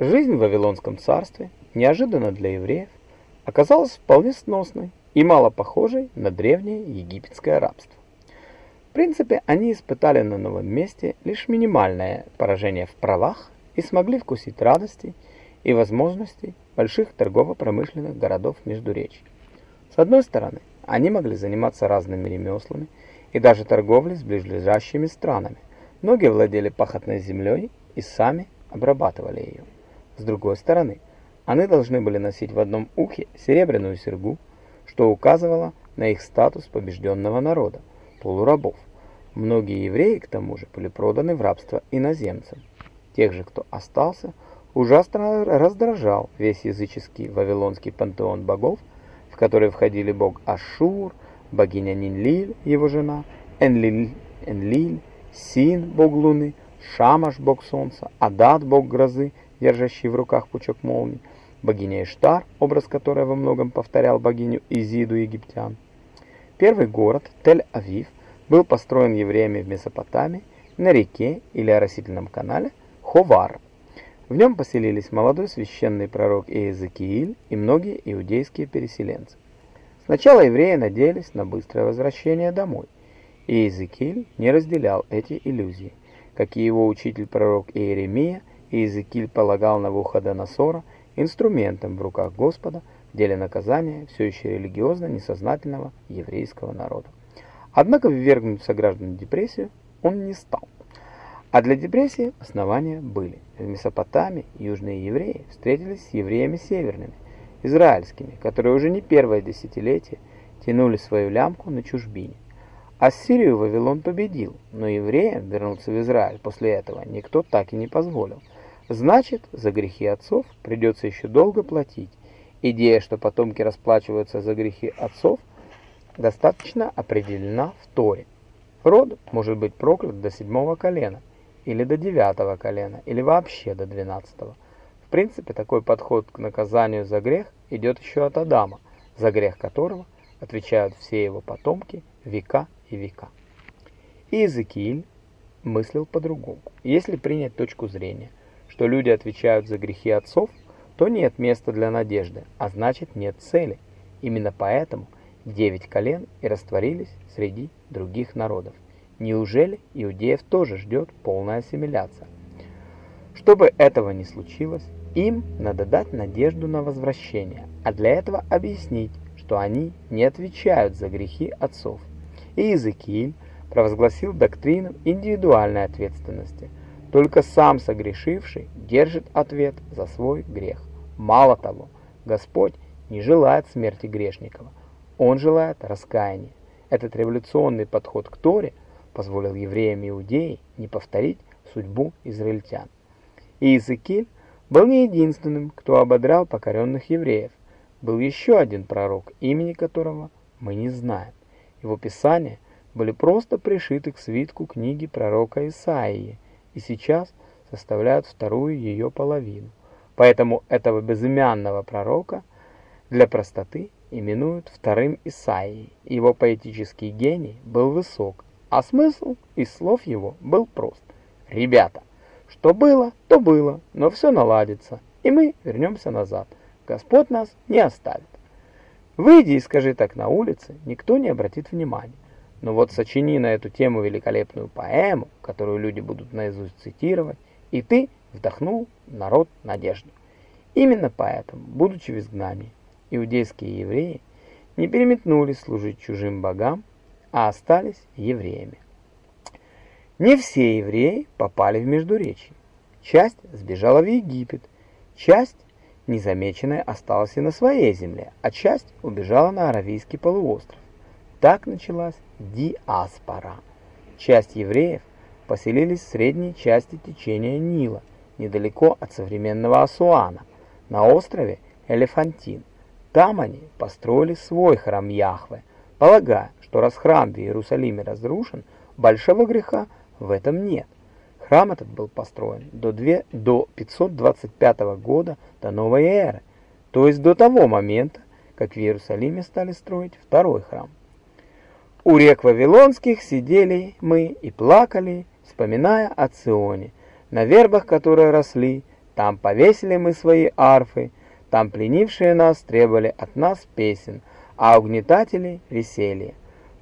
Жизнь в Вавилонском царстве, неожиданно для евреев, оказалась вполне сносной и мало похожей на древнее египетское рабство. В принципе, они испытали на новом месте лишь минимальное поражение в правах и смогли вкусить радости и возможностей больших торгово-промышленных городов Междуречья. С одной стороны, они могли заниматься разными ремеслами и даже торговлей с ближайшими странами. Многие владели пахотной землей и сами обрабатывали ее. С другой стороны, они должны были носить в одном ухе серебряную серьгу, что указывало на их статус побежденного народа, полурабов. Многие евреи, к тому же, были проданы в рабство иноземцам. Тех же, кто остался, ужасно раздражал весь языческий вавилонский пантеон богов, в который входили бог Ашур, богиня Нинлиль, его жена, Энлиль, Энлиль, Син, бог луны, Шамаш, бог солнца, Адад, бог грозы, держащий в руках пучок молний, богиня Иштар, образ которой во многом повторял богиню Изиду египтян. Первый город, Тель-Авив, был построен евреями в Месопотамии на реке или оросительном канале Ховар. В нем поселились молодой священный пророк Иезекииль и многие иудейские переселенцы. Сначала евреи надеялись на быстрое возвращение домой, Иезекииль не разделял эти иллюзии. Как и его учитель пророк Иеремия – Иезекииль полагал Навуходоносора инструментом в руках Господа в деле наказания все еще религиозно несознательного еврейского народа. Однако ввергнуть сограждан в депрессию он не стал. А для депрессии основания были. В Месопотамии южные евреи встретились с евреями северными, израильскими, которые уже не первое десятилетие тянули свою лямку на чужбине. Ассирию Вавилон победил, но евреям вернуться в Израиль после этого никто так и не позволил. Значит, за грехи отцов придется еще долго платить. Идея, что потомки расплачиваются за грехи отцов, достаточно определена в Торе. Род может быть проклят до седьмого колена, или до девятого колена, или вообще до двенадцатого. В принципе, такой подход к наказанию за грех идет еще от Адама, за грех которого отвечают все его потомки века и века. Иезекииль мыслил по-другому. Если принять точку зрения – что люди отвечают за грехи отцов, то нет места для надежды, а значит нет цели. Именно поэтому девять колен и растворились среди других народов. Неужели иудеев тоже ждет полная ассимиляция? Чтобы этого не случилось, им надо дать надежду на возвращение, а для этого объяснить, что они не отвечают за грехи отцов. И Иезекииль провозгласил доктрину индивидуальной ответственности – только сам согрешивший держит ответ за свой грех. Мало того, Господь не желает смерти грешников, Он желает раскаяния. Этот революционный подход к Торе позволил евреям и иудеи не повторить судьбу израильтян. И Иезекииль был не единственным, кто ободрял покоренных евреев. Был еще один пророк, имени которого мы не знаем. Его писания были просто пришиты к свитку книги пророка Исаии, и сейчас составляют вторую ее половину. Поэтому этого безымянного пророка для простоты именуют вторым Исаией. Его поэтический гений был высок, а смысл из слов его был прост. Ребята, что было, то было, но все наладится, и мы вернемся назад. Господь нас не оставит. Выйди и скажи так на улице, никто не обратит внимания. Но вот сочини на эту тему великолепную поэму, которую люди будут наизусть цитировать, и ты вдохнул народ надежду. Именно поэтому, будучи в изгнании, иудейские евреи не переметнулись служить чужим богам, а остались евреями. Не все евреи попали в Междуречье. Часть сбежала в Египет, часть незамеченная осталась и на своей земле, а часть убежала на Аравийский полуостров. Так началась диаспора. Часть евреев поселились в средней части течения Нила, недалеко от современного Асуана, на острове Элефантин. Там они построили свой храм Яхве, полагая, что раз храм в Иерусалиме разрушен, большого греха в этом нет. Храм этот был построен до, 2, до 525 года до новой эры, то есть до того момента, как в Иерусалиме стали строить второй храм. У рек Вавилонских сидели мы и плакали, вспоминая о Ционе, на вербах, которые росли Там повесили мы свои арфы, там пленившие нас требовали от нас песен, а угнетатели — веселья.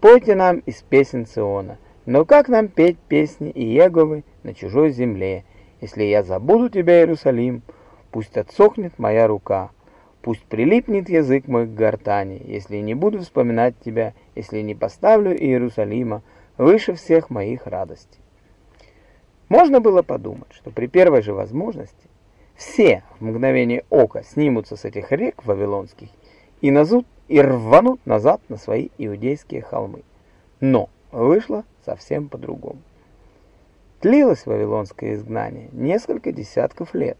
Пойте нам из песен Циона, но как нам петь песни Иеговы на чужой земле, если я забуду тебя, Иерусалим, пусть отсохнет моя рука, пусть прилипнет язык мой к гортани, если не буду вспоминать тебя, если не поставлю Иерусалима выше всех моих радостей. Можно было подумать, что при первой же возможности все в мгновение ока снимутся с этих рек вавилонских и, назут, и рванут назад на свои иудейские холмы. Но вышло совсем по-другому. Длилось вавилонское изгнание несколько десятков лет.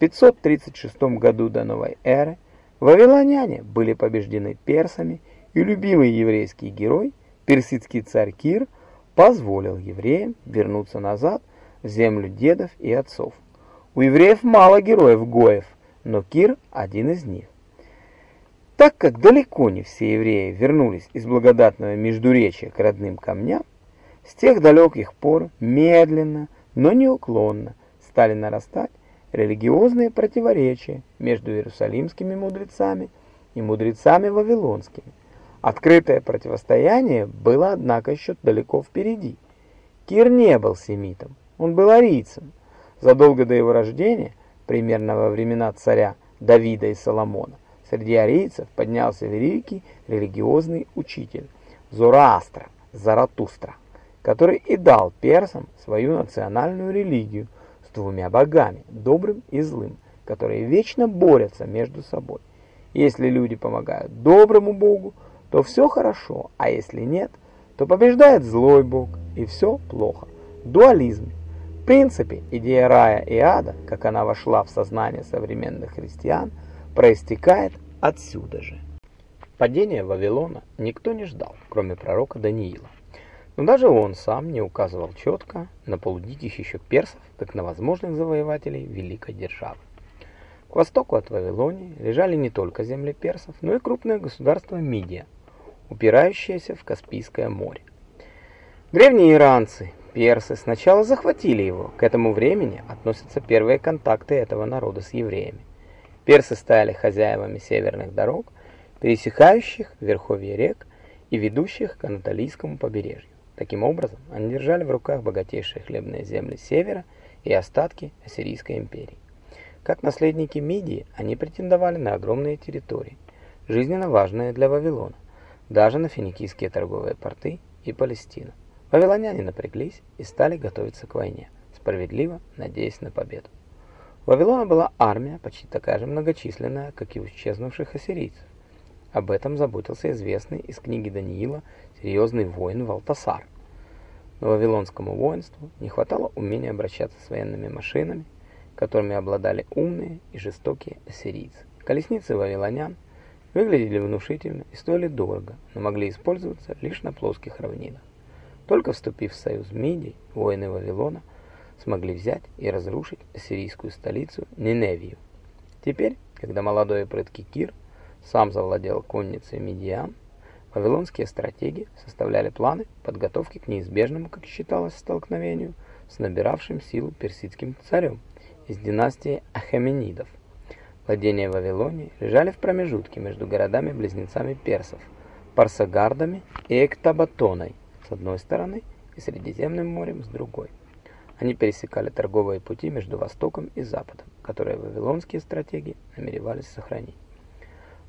В 536 году до новой эры вавилоняне были побеждены персами, и любимый еврейский герой, персидский царь Кир, позволил евреям вернуться назад в землю дедов и отцов. У евреев мало героев-гоев, но Кир один из них. Так как далеко не все евреи вернулись из благодатного Междуречия к родным камням, с тех далеких пор медленно, но неуклонно стали нарастать религиозные противоречия между иерусалимскими мудрецами и мудрецами вавилонскими. Открытое противостояние было, однако, еще далеко впереди. Кир не был семитом, он был арийцем, Задолго до его рождения, примерно во времена царя Давида и Соломона, среди арийцев поднялся великий религиозный учитель Зороастра, Заратустра, который и дал персам свою национальную религию двумя богами, добрым и злым, которые вечно борются между собой. Если люди помогают доброму богу, то все хорошо, а если нет, то побеждает злой бог, и все плохо. Дуализм в принципе, идея рая и ада, как она вошла в сознание современных христиан, проистекает отсюда же. Падение Вавилона никто не ждал, кроме пророка Даниила. Но даже он сам не указывал четко на полудиких еще персов, как на возможных завоевателей великой державы. К востоку от Вавилонии лежали не только земли персов, но и крупное государство Мидия, упирающееся в Каспийское море. Древние иранцы, Персы сначала захватили его. К этому времени относятся первые контакты этого народа с евреями. Персы стали хозяевами северных дорог, пересекающих верховья рек и ведущих к Анатолийскому побережью. Таким образом, они держали в руках богатейшие хлебные земли севера и остатки Ассирийской империи. Как наследники Мидии, они претендовали на огромные территории, жизненно важные для Вавилона, даже на финикийские торговые порты и Палестину. Вавилоняне напряглись и стали готовиться к войне, справедливо надеясь на победу. У Вавилона была армия, почти такая же многочисленная, как и у исчезнувших ассирийцев. Об этом заботился известный из книги Даниила серьезный воин Валтасар. Но вавилонскому воинству не хватало умения обращаться с военными машинами, которыми обладали умные и жестокие ассирийцы. Колесницы вавилонян выглядели внушительно и стоили дорого, но могли использоваться лишь на плоских равнинах. Только вступив в союз с Мидией, воины Вавилона смогли взять и разрушить ассирийскую столицу Ниневию. Теперь, когда молодой и прыткий Кир сам завладел конницей Медиан, вавилонские стратеги составляли планы подготовки к неизбежному, как считалось, столкновению с набиравшим силу персидским царем из династии Ахеменидов. Владения Вавилонии лежали в промежутке между городами-близнецами персов, Парсагардами и Эктабатоной, с одной стороны и Средиземным морем с другой. Они пересекали торговые пути между Востоком и Западом, которые вавилонские стратеги намеревались сохранить.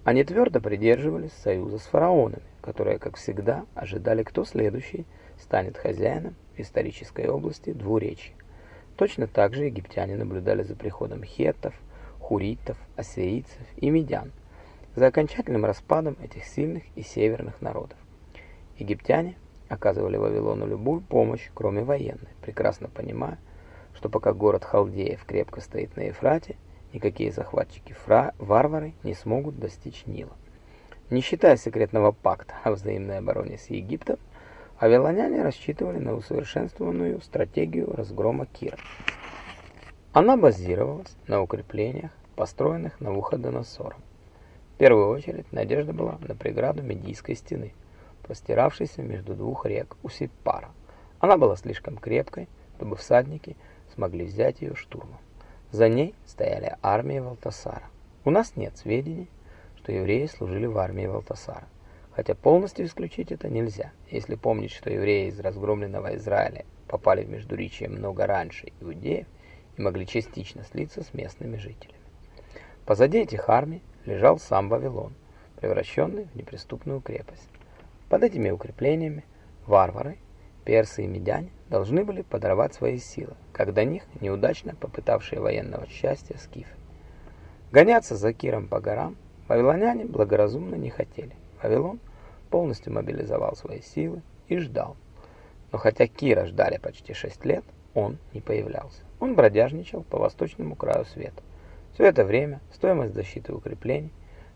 Они твердо придерживались союза с фараонами, которые, как всегда, ожидали, кто следующий станет хозяином исторической области двуречья. Точно так же египтяне наблюдали за приходом хеттов, хуритов, ассирийцев и медян, за окончательным распадом этих сильных и северных народов. Египтяне оказывали Вавилону любую помощь, кроме военной, прекрасно понимая, что пока город Халдеев крепко стоит на Ефрате, никакие захватчики-варвары не смогут достичь Нила. Не считая секретного пакта о взаимной обороне с Египтом, вавилоняне рассчитывали на усовершенствованную стратегию разгрома Кира. Она базировалась на укреплениях, построенных Навуходоносором. В первую очередь надежда была на преграду Медийской стены – простиравшейся между двух рек Усиппара. Она была слишком крепкой, чтобы всадники смогли взять ее штурмом. За ней стояли армии Валтасара. У нас нет сведений, что евреи служили в армии Валтасара. Хотя полностью исключить это нельзя, если помнить, что евреи из разгромленного Израиля попали в Междуречье много раньше иудеев и могли частично слиться с местными жителями. Позади этих армий лежал сам Вавилон, превращенный в неприступную крепость. Под этими укреплениями варвары, персы и медяне должны были подорвать свои силы, как до них неудачно попытавшие военного счастья скифы. Гоняться за Киром по горам вавилоняне благоразумно не хотели. Вавилон полностью мобилизовал свои силы и ждал. Но хотя Кира ждали почти шесть лет, он не появлялся. Он бродяжничал по восточному краю света. Все это время стоимость защиты укреплений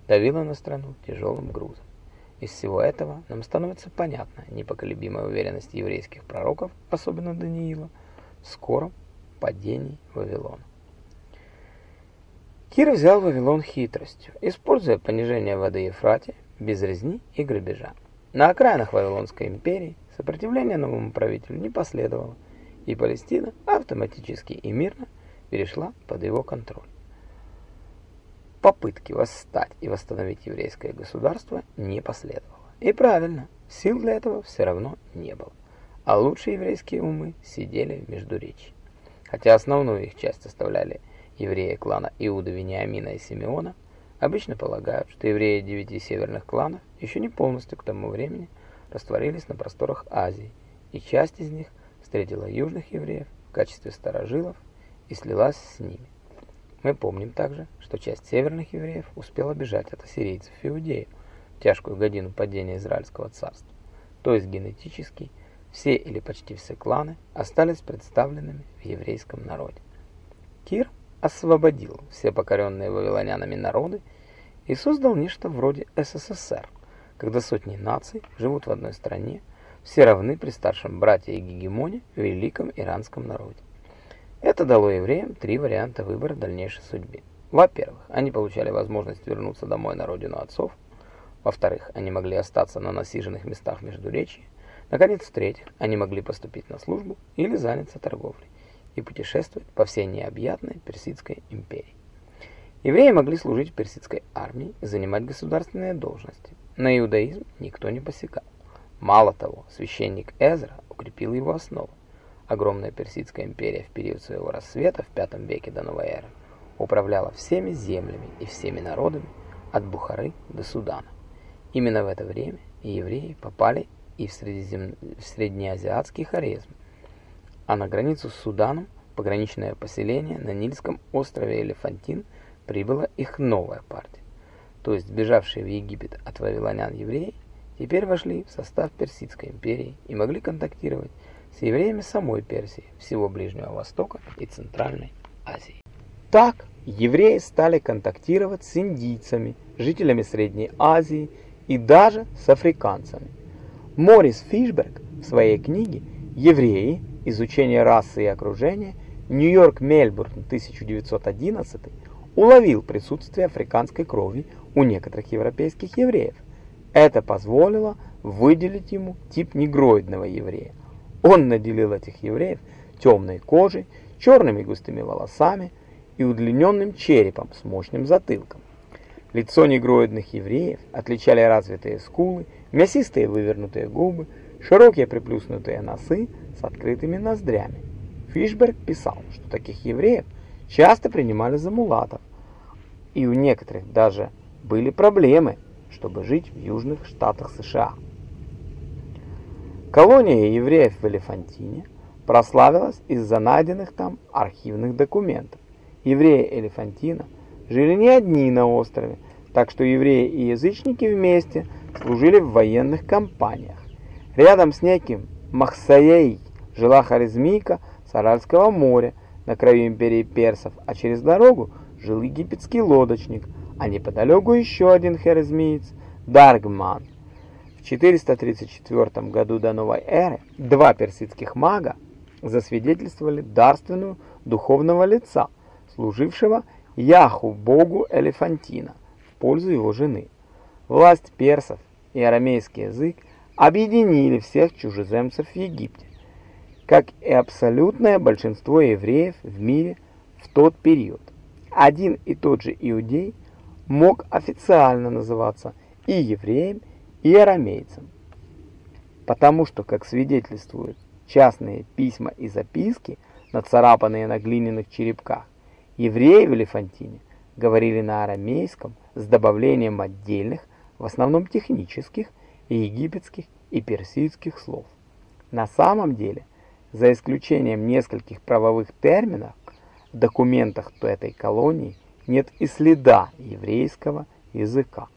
давила на страну тяжелым грузом. Из всего этого нам становится понятна непоколебимая уверенность еврейских пророков, особенно Даниила, в скором падении Вавилона. Кир взял Вавилон хитростью, используя понижение воды Ефрате без резни и грабежа. На окраинах Вавилонской империи сопротивление новому правителю не последовало, и Палестина автоматически и мирно перешла под его контроль. Попытки восстать и восстановить еврейское государство не последовало. И правильно, сил для этого все равно не было. А лучшие еврейские умы сидели в Междуречии. Хотя основную их часть составляли евреи клана Иуда, Вениамина и Симеона, Обычно полагают, что евреи девяти северных кланов еще не полностью к тому времени растворились на просторах Азии, и часть из них встретила южных евреев в качестве старожилов и слилась с ними. Мы помним также, что часть северных евреев успела бежать от ассирийцев и иудеев в тяжкую годину падения Израильского царства. То есть генетически все или почти все кланы остались представленными в еврейском народе. Кир освободил все покоренные вавилонянами народы и создал нечто вроде СССР, когда сотни наций живут в одной стране, все равны при старшем брате и гегемоне великом иранском народе. Это дало евреям три варианта выбора дальнейшей судьбы. Во-первых, они получали возможность вернуться домой на родину отцов. Во-вторых, они могли остаться на насиженных местах между речи. Наконец, в-третьих, они могли поступить на службу или заняться торговлей и путешествовать по всей необъятной Персидской империи. Евреи могли служить в персидской армии и занимать государственные должности. На иудаизм никто не посягал. Мало того, священник Эзра укрепил его основу. Огромная персидская империя в период своего рассвета в V веке до новой эры управляла всеми землями и всеми народами от Бухары до Судана. Именно в это время евреи попали и в, средизем... в среднеазиатский хорезм, а на границу с Суданом пограничное поселение на Нильском острове Элефантин прибыла их новая партия. То есть сбежавшие в Египет от вавилонян евреи теперь вошли в состав Персидской империи и могли контактировать с евреями самой Персии, всего Ближнего Востока и Центральной Азии. Так евреи стали контактировать с индийцами, жителями Средней Азии и даже с африканцами. Морис Фишберг в своей книге «Евреи изучение расы и окружения, Нью-Йорк-Мельбурн 1911 уловил присутствие африканской крови у некоторых европейских евреев. Это позволило выделить ему тип негроидного еврея. Он наделил этих евреев темной кожей, черными густыми волосами и удлиненным черепом с мощным затылком. Лицо негроидных евреев отличали развитые скулы, мясистые вывернутые губы, широкие приплюснутые носы с открытыми ноздрями. Фишберг писал, что таких евреев часто принимали за мулатов, и у некоторых даже были проблемы, чтобы жить в южных штатах США. Колония евреев в Элефантине прославилась из-за найденных там архивных документов. Евреи Элефантина жили не одни на острове, так что евреи и язычники вместе служили в военных кампаниях. Рядом с неким Махсаей жила харизмийка с Аральского моря на краю империи персов, а через дорогу жил египетский лодочник, а неподалеку еще один харизмиец Даргман. В 434 году до новой эры два персидских мага засвидетельствовали дарственную духовного лица, служившего Яху, богу Элефантина, в пользу его жены. Власть персов и арамейский язык – объединили всех чужеземцев в Египте, как и абсолютное большинство евреев в мире в тот период. Один и тот же иудей мог официально называться и евреем, и арамейцем, потому что, как свидетельствуют частные письма и записки, нацарапанные на глиняных черепках, евреи в Элефантине говорили на арамейском с добавлением отдельных, в основном технических, и египетских и персидских слов. На самом деле, за исключением нескольких правовых терминов, в документах этой колонии нет и следа еврейского языка.